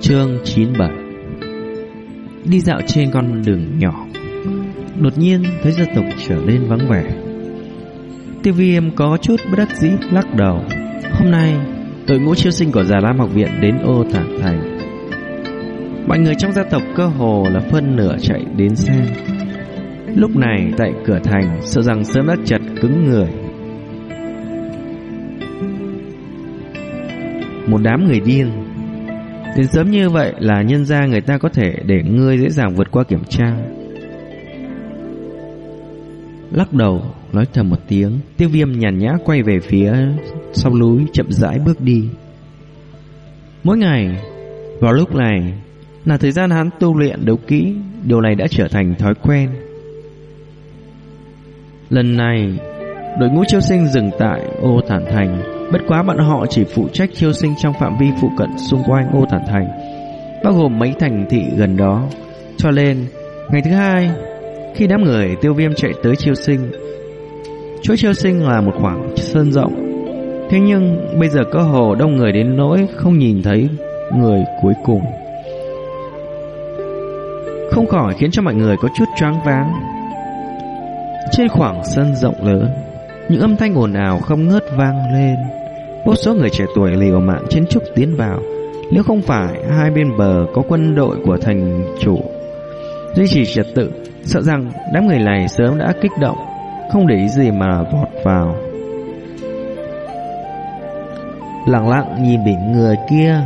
Chương 97 Đi dạo trên con đường nhỏ, Đột nhiên thấy gia tộc trở nên vắng vẻ. Tiêu viêm có chút bất đắc dĩ lắc đầu. Hôm nay, đội ngũ chiêu sinh của Già Lam học viện đến ô thản thành. Mọi người trong gia tộc cơ hồ là phân nửa chạy đến xem. Lúc này, tại cửa thành, Sợ rằng sớm đã chật cứng người. Một đám người điên Đến sớm như vậy là nhân ra người ta có thể để ngươi dễ dàng vượt qua kiểm tra. Lắc đầu, nói thầm một tiếng, Tiêu viêm nhàn nhã quay về phía sau núi chậm rãi bước đi. Mỗi ngày, Vào lúc này, Là thời gian hắn tu luyện đấu kỹ, Điều này đã trở thành thói quen. Lần này, Đội ngũ chiêu sinh dừng tại ô thản thành. Bất quá bọn họ chỉ phụ trách chiêu sinh trong phạm vi phụ cận xung quanh Ngô thản thành, Bao gồm mấy thành thị gần đó. Cho nên, Ngày thứ hai, Khi đám người tiêu viêm chạy tới chiêu sinh, Chỗ chiêu sinh là một khoảng sân rộng. Thế nhưng, bây giờ cơ hồ đông người đến nỗi không nhìn thấy người cuối cùng. Không khỏi khiến cho mọi người có chút choáng váng. Trên khoảng sân rộng lớn những âm thanh ồn ào không ngớt vang lên. Vô số người trẻ tuổi liều mạng chiến trúc tiến vào. Nếu không phải hai bên bờ có quân đội của thành chủ Duy trì trật tự, Sợ rằng đám người này sớm đã kích động, Không để ý gì mà vọt vào. Lặng lặng nhìn biển người kia.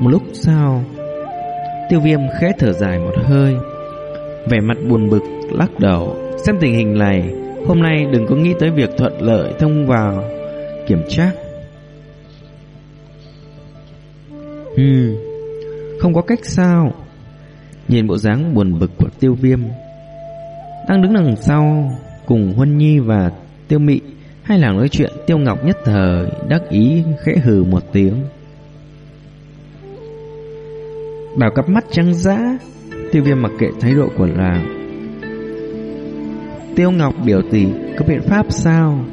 Một lúc sau, Tiêu viêm khẽ thở dài một hơi. Vẻ mặt buồn bực Lắc đầu, Xem tình hình này Hôm nay đừng có nghĩ tới việc thuận lợi thông vào Kiểm tra. Ừ Không có cách sao? Nhìn bộ dáng buồn bực của tiêu viêm. Đang đứng đằng sau Cùng Huân Nhi và Tiêu Mị, Hai làng nói chuyện, Tiêu Ngọc nhất thời Đắc ý khẽ hừ một tiếng. Bảo cặp mắt trắng dã, Tiêu viêm mặc kệ thái độ của làng. Tiêu Ngọc biểu tỷ Có biện pháp sao?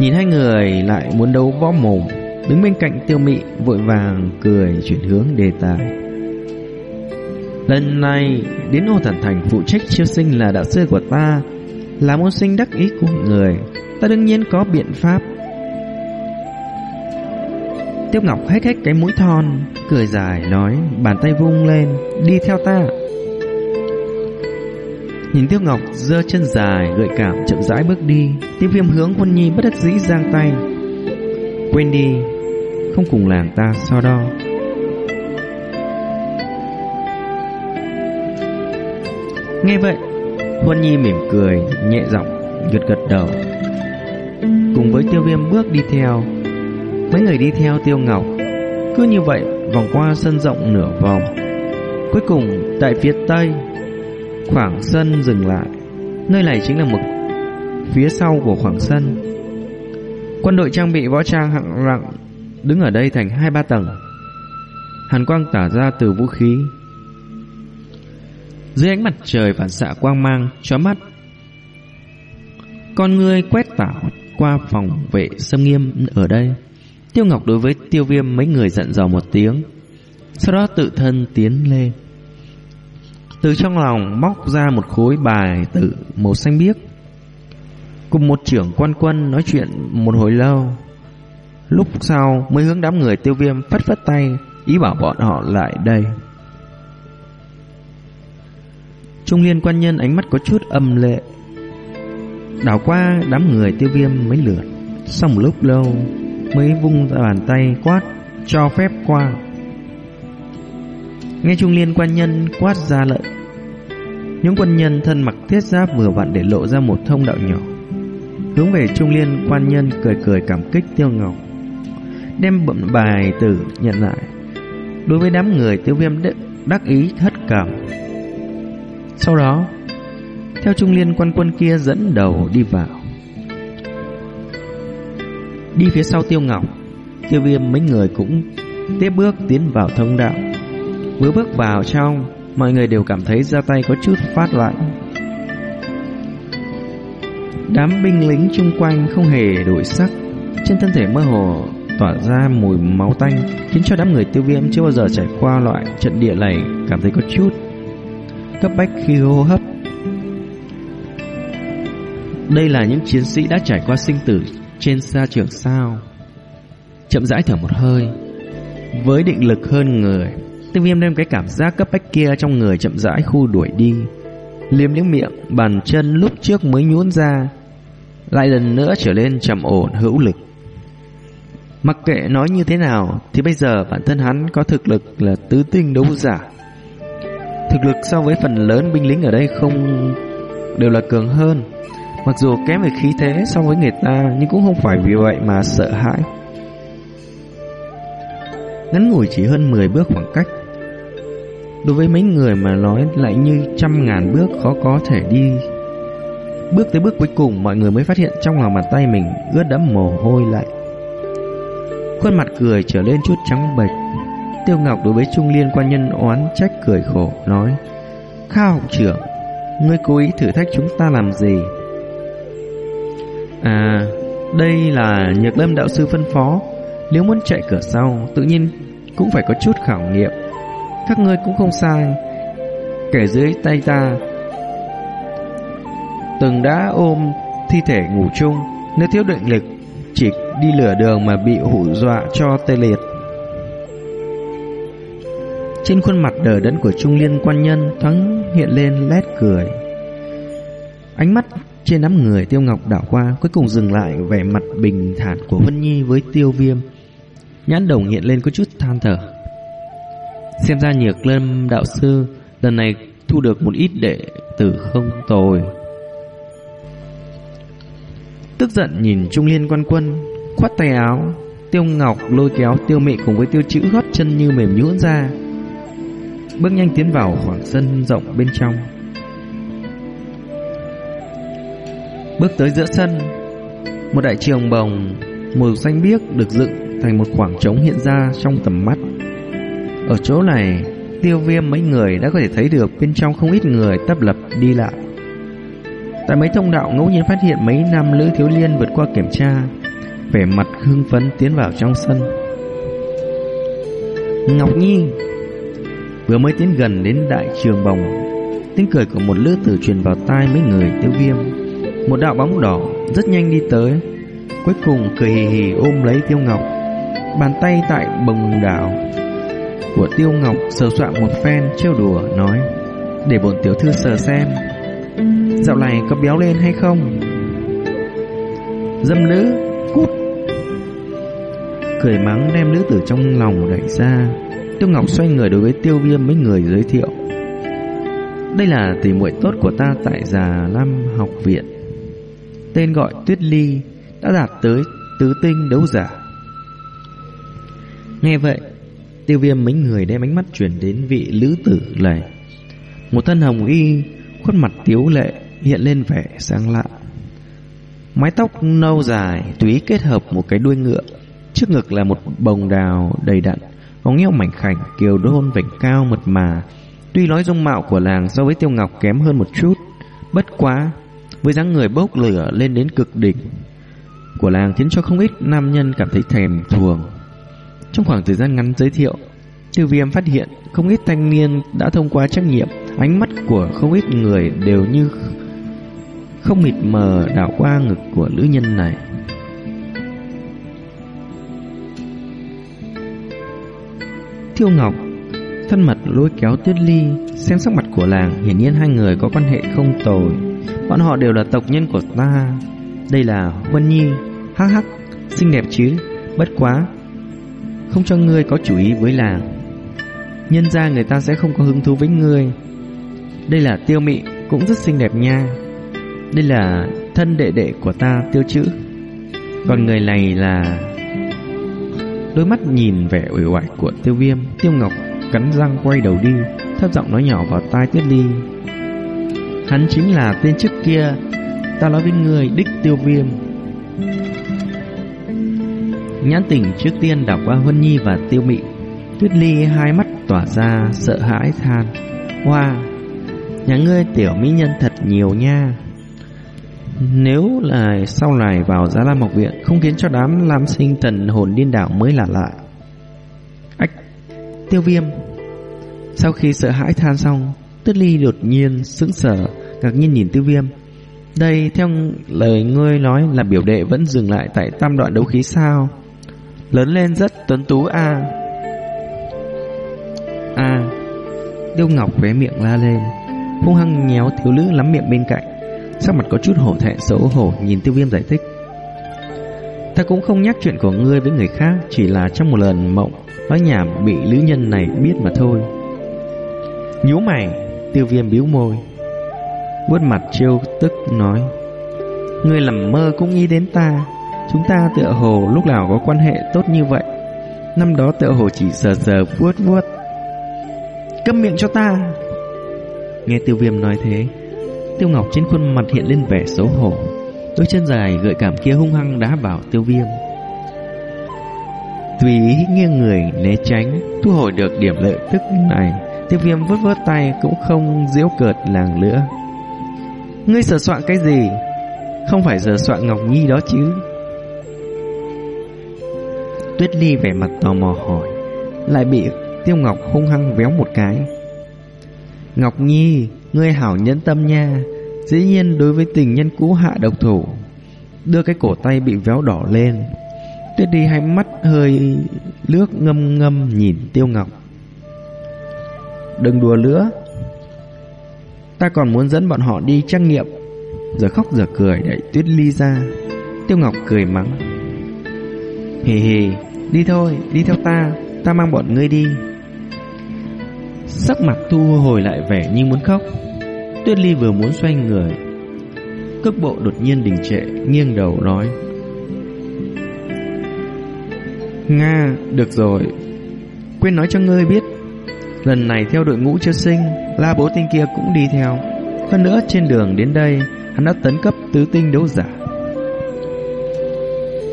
Nhìn hai người lại muốn đấu võ mồm, Đứng bên cạnh tiêu mị Vội vàng cười chuyển hướng đề tài. Lần này, Đến ô thần thành phụ trách chiêu sinh là đạo sư của ta, Là môn sinh đắc ý của người, Ta đương nhiên có biện pháp. Tiêu Ngọc hét hét cái mũi thon, Cười dài nói, Bàn tay vung lên, Đi theo ta. Nhìn Tiêu Ngọc giơ chân dài, gợi cảm chậm rãi bước đi. Tiêu viêm hướng quân nhi bất đắc dĩ giang tay. Quên đi, Không cùng làng ta so đo. Nghe vậy Huân Nhi mỉm cười, Nhẹ giọng gật gật đầu. Cùng với tiêu viêm bước đi theo, Mấy người đi theo tiêu ngọc, Cứ như vậy vòng qua sân rộng nửa vòng. Cuối cùng, tại phía tây Khoảng sân dừng lại. Nơi này chính là một Phía sau của khoảng sân. Quân đội trang bị võ trang hạng nặng Đứng ở đây thành hai ba tầng. Hàn quang tỏa ra từ vũ khí. Dưới ánh mặt trời phản xạ quang mang, chói mắt, Con người quét tảo qua phòng vệ xâm nghiêm ở đây. Tiêu Ngọc đối với tiêu viêm mấy người giận dò một tiếng, Sau đó tự thân tiến lên từ trong lòng móc ra một khối bài tử màu xanh biếc. Cùng một trưởng quan quân nói chuyện một hồi lâu. Lúc sau mới hướng đám người tiêu viêm phất phất tay, Ý bảo bọn họ lại đây. Trung liên quan nhân ánh mắt có chút âm lệ. Đảo qua đám người tiêu viêm mấy lượt, Sau một lúc lâu Mới vung ra bàn tay quát, Cho phép qua. Nghe Trung Liên quan nhân quát ra lệnh. Những quân nhân thân mặc thiết giáp vừa vặn để lộ ra một thông đạo nhỏ. Hướng về Trung Liên quan nhân cười cười cảm kích Tiêu Ngọc. Đem bậm bài tử nhận lại. Đối với đám người, tiêu viêm đắc ý thất cảm. Sau đó, Theo Trung Liên quan quân kia dẫn đầu đi vào. Đi phía sau Tiêu Ngọc, Tiêu viêm mấy người cũng tiếp bước tiến vào thông đạo. Vừa bước vào trong Mọi người đều cảm thấy ra tay có chút phát lạnh Đám binh lính chung quanh không hề đổi sắc Trên thân thể mơ hồ tỏa ra mùi máu tanh khiến cho đám người tiêu viêm chưa bao giờ trải qua loại trận địa này cảm thấy có chút cấp bách khi hô hấp. Đây là những chiến sĩ đã trải qua sinh tử trên xa trường sao. Chậm rãi thở một hơi, với định lực hơn người, tiêu viêm đem cái cảm giác cấp bách kia trong người chậm rãi khu đuổi đi. Liếm những miệng, bàn chân lúc trước mới nhún ra, lại lần nữa trở lên trầm ổn hữu lực. Mặc kệ nói như thế nào thì bây giờ bản thân hắn có thực lực là tứ tinh đấu giả. Thực lực so với phần lớn binh lính ở đây không đều là cường hơn. Mặc dù kém về khí thế so với người ta nhưng cũng không phải vì vậy mà sợ hãi. Ngắn ngủi chỉ hơn 10 bước khoảng cách. Đối với mấy người mà nói lại như trăm ngàn bước khó có thể đi. Bước tới bước cuối cùng, mọi người mới phát hiện trong lòng bàn tay mình ướt đẫm mồ hôi lạnh. Khuôn mặt cười trở lên chút trắng bệch Tiêu Ngọc đối với Trung Liên quan nhân oán trách cười khổ, Nói kha học trưởng, Ngươi cố ý thử thách chúng ta làm gì À Đây là nhược lâm đạo sư phân phó Nếu muốn chạy cửa sau, Tự nhiên cũng phải có chút khảo nghiệm các ngươi cũng không sai Kẻ dưới tay ta Từng đã ôm thi thể ngủ chung, Nếu thiếu định lực Chỉ đi lửa đường mà bị hủ dọa cho tê liệt. Trên khuôn mặt đờ đẫn của Trung Liên quan nhân thoáng hiện lên lét cười. Ánh mắt trên đám người Tiêu Ngọc đảo qua, cuối cùng dừng lại vẻ mặt bình thản của Vân Nhi với Tiêu Viêm. Nhãn đồng hiện lên có chút than thở. Xem ra nhược lâm đạo sư lần này thu được một ít đệ tử không tồi. Tức giận nhìn Trung Liên quan quân, khoát tay áo, Tiêu Ngọc lôi kéo Tiêu Mị cùng với Tiêu Chữ gót chân như mềm nhũn ra. Bước nhanh tiến vào khoảng sân rộng bên trong. Bước tới giữa sân, Một đại trường bồng Màu xanh biếc được dựng thành một khoảng trống hiện ra trong tầm mắt. Ở chỗ này Tiêu viêm mấy người đã có thể thấy được Bên trong không ít người tấp lập đi lại Tại mấy thông đạo ngẫu nhiên phát hiện mấy nam nữ thiếu liên vượt qua kiểm tra vẻ mặt hưng phấn tiến vào trong sân. Ngọc Nhi vừa mới tiến gần đến đại trường bồng, tiếng cười của một lứa tử truyền vào tai mấy người tiêu viêm. Một đạo bóng đỏ rất nhanh đi tới, cuối cùng cười hì hì ôm lấy tiêu ngọc, bàn tay tại bồng đảo của tiêu ngọc sờ soạn một phen trêu đùa nói để bổn tiểu thư sờ xem dạo này có béo lên hay không dâm nữ cút cười mắng đem nữ tử trong lòng đẩy ra. Tiêu Ngọc xoay người đối với tiêu viêm mấy người giới thiệu. Đây là tỷ muội tốt của ta tại Già Lam học viện. Tên gọi Tuyết Ly đã đạt tới tứ tinh đấu giả. Nghe vậy, tiêu viêm mấy người đem ánh mắt chuyển đến vị lữ tử này. Một thân hồng y, khuôn mặt tiếu lệ hiện lên vẻ sang lạ. Mái tóc nâu dài túy kết hợp một cái đuôi ngựa Trước ngực là một bồng đào đầy đặn, vòng eo mảnh khảnh, kiều đôn vảnh cao mượt mà. Tuy nói dung mạo của làng so với Tiêu Ngọc kém hơn một chút, bất quá, với dáng người bốc lửa lên đến cực đỉnh của làng khiến cho không ít nam nhân cảm thấy thèm thuồng. Trong khoảng thời gian ngắn giới thiệu, Tiêu Viêm phát hiện không ít thanh niên đã thông qua trách nhiệm, ánh mắt của không ít người đều như không mịt mờ đảo qua ngực của nữ nhân này. Thiêu Ngọc thân mật lôi kéo Tuyết Ly xem sắc mặt của làng hiển nhiên hai người có quan hệ không tồi. Bọn họ đều là tộc nhân của ta. Đây là Huân Nhi hắc hắc xinh đẹp chứ? Bất quá không cho ngươi có chủ ý với làng. Nhân ra người ta sẽ không có hứng thú với ngươi. Đây là tiêu mị, cũng rất xinh đẹp nha. Đây là thân đệ đệ của ta, tiêu chữ. Còn người này là Đôi mắt nhìn vẻ uể oải của tiêu viêm. Tiêu Ngọc cắn răng quay đầu đi, Thấp giọng nói nhỏ vào tai Tuyết Ly. Hắn chính là tên trước kia, Ta nói với người đích tiêu viêm. Nhãn tỉnh trước tiên đảo qua Huân Nhi và Tiêu Mị. Tuyết Ly hai mắt tỏa ra sợ hãi than. Hoa wow, Nhà ngươi tiểu mỹ nhân thật nhiều nha. Nếu là sau này vào Giá Lam học viện Không khiến cho đám Lam sinh thần hồn điên đảo mới là lạ. Ách Tiêu viêm Sau khi sợ hãi than xong Tuyết ly đột nhiên sững sờ ngạc nhiên nhìn tiêu viêm. Đây theo lời ngươi nói là biểu đệ vẫn dừng lại tại tam đoạn đấu khí sao? Lớn lên rất tuấn tú a. À. À Ngọc vé miệng la lên, hung hăng nhéo thiếu nữ lắm miệng bên cạnh. Sắc mặt có chút hổ thẹn, xấu hổ, Nhìn tiêu viêm giải thích. Ta cũng không nhắc chuyện của ngươi với người khác, Chỉ là trong một lần mộng, Nói nhảm bị nữ nhân này biết mà thôi. Nhú mày, Tiêu viêm biếu môi. Vuốt mặt trêu tức nói, Ngươi làm mơ cũng nghĩ đến ta. Chúng ta tựa hồ lúc nào có quan hệ tốt như vậy. Năm đó tựa hồ chỉ sờ sờ vuốt vuốt. Câm miệng cho ta. Nghe tiêu viêm nói thế, Tiêu Ngọc trên khuôn mặt hiện lên vẻ xấu hổ. Đôi chân dài gợi cảm kia hung hăng đá vào tiêu viêm. Tùy ý nghiêng người né tránh, Thu hồi được điểm lợi tức này, Tiêu viêm vớt vớt tay cũng không diễu cợt làng nữa Ngươi sờ soạn cái gì? Không phải sờ soạn Ngọc Nhi đó chứ. Tuyết Ly vẻ mặt tò mò hỏi, Lại bị Tiêu Ngọc hung hăng véo một cái. Ngọc Nhi, Ngươi hảo nhẫn tâm nha, Dĩ nhiên đối với tình nhân cũ hạ độc thủ, Đưa cái cổ tay bị véo đỏ lên. Tuyết Ly hai mắt hơi nước ngâm ngâm nhìn Tiêu Ngọc. Đừng đùa nữa, Ta còn muốn dẫn bọn họ đi trang nghiệm. Giờ khóc giờ cười đẩy Tuyết Ly ra, Tiêu Ngọc cười mắng. Hì hì Đi thôi, đi theo ta Ta mang bọn ngươi đi. Sắc mặt thu hồi lại vẻ như muốn khóc. Tuyết Ly vừa muốn xoay người Cước bộ đột nhiên đình trệ Nghiêng đầu nói. Nga, được rồi. Quên nói cho ngươi biết Lần này theo đội ngũ chưa sinh La bố tinh kia cũng đi theo. Hơn nữa trên đường đến đây Hắn đã tấn cấp tứ tinh đấu giả.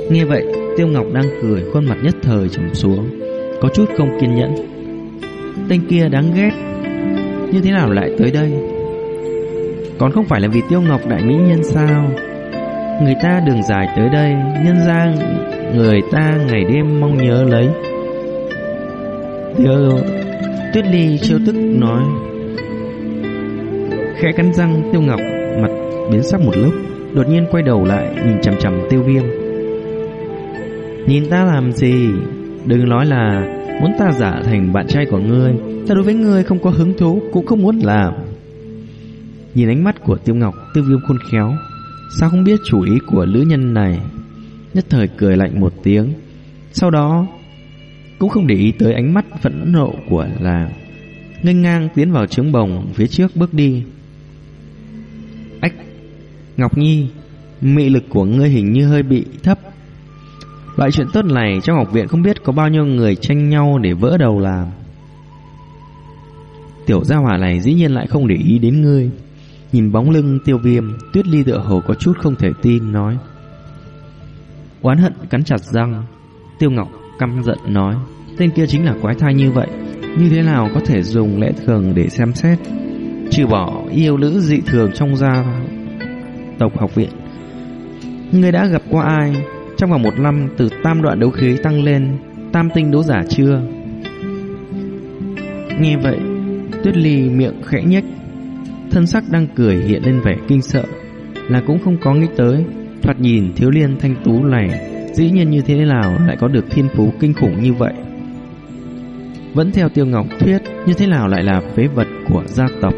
Nghe vậy Tiêu Ngọc đang cười Khuôn mặt nhất thời trầm xuống, Có chút không kiên nhẫn. Tên kia đáng ghét. Như thế nào lại tới đây? Còn không phải là vì Tiêu Ngọc đại mỹ nhân sao? Người ta đường dài tới đây, Nhân ra Người ta ngày đêm mong nhớ lấy. Tiêu Tuyết Ly trêu tức nói. Khẽ cắn răng, Tiêu Ngọc Mặt biến sắc một lúc, Đột nhiên quay đầu lại, Nhìn chằm chằm tiêu viêm. Nhìn ta làm gì? Đừng nói là Muốn ta giả thành bạn trai của ngươi. Ta đối với ngươi không có hứng thú, Cũng không muốn làm. Nhìn ánh mắt của Tiêu Ngọc Tư viêm khôn khéo. Sao không biết chủ ý của lữ nhân này? Nhất thời cười lạnh một tiếng. Sau đó, Cũng không để ý tới ánh mắt phẫn nộ của là Nghênh ngang tiến vào trướng bồng Phía trước bước đi. Ách, Ngọc Nhi, Mị lực của ngươi hình như hơi bị thấp. Loại chuyện tốt này trong học viện không biết có bao nhiêu người tranh nhau để vỡ đầu làm. Tiểu gia hỏa này dĩ nhiên lại không để ý đến ngươi. Nhìn bóng lưng tiêu viêm, tuyết ly tựa hồ có chút không thể tin nói. Oán hận cắn chặt răng, tiêu ngọc căm giận nói. Tên kia chính là quái thai như vậy, như thế nào có thể dùng lẽ thường để xem xét. Trừ bỏ yêu nữ dị thường trong gia tộc học viện. Ngươi đã gặp qua ai trong vòng một năm từ tam đoạn đấu khí tăng lên tam tinh đấu giả chưa? Nghe vậy, Tuyết Ly miệng khẽ nhếch, thân sắc đang cười hiện lên vẻ kinh sợ, là cũng không có nghĩ tới, thoạt nhìn thiếu liên thanh tú này dĩ nhiên như thế nào lại có được thiên phú kinh khủng như vậy. Vẫn theo Tiêu Ngọc thuyết, như thế nào lại là phế vật của gia tộc?